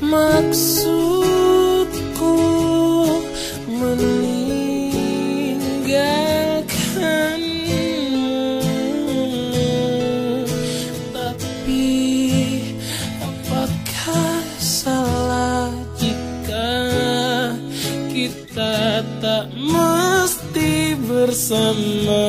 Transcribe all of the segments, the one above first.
maksud summer.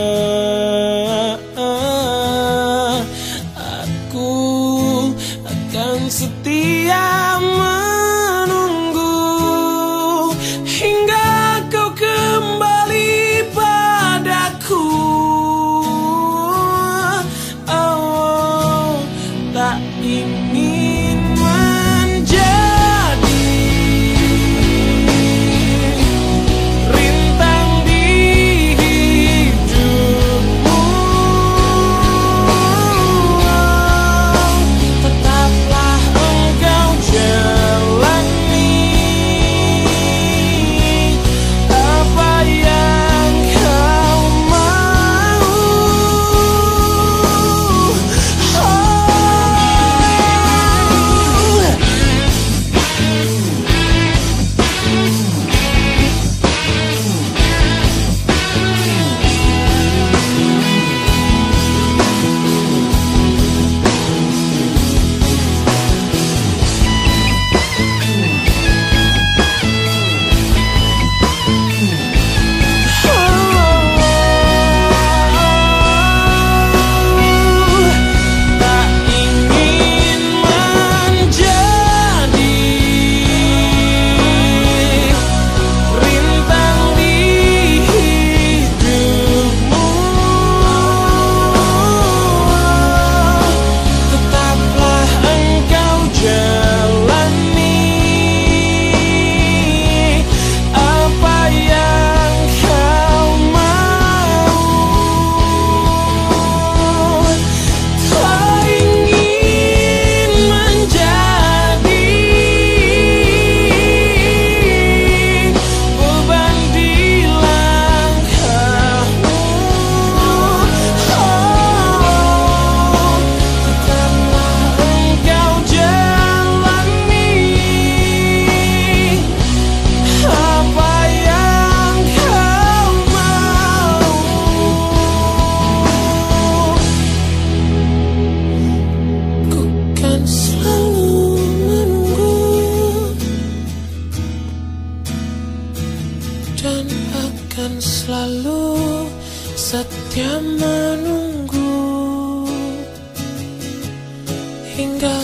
Dan akan selalu setia menunggu. Hingga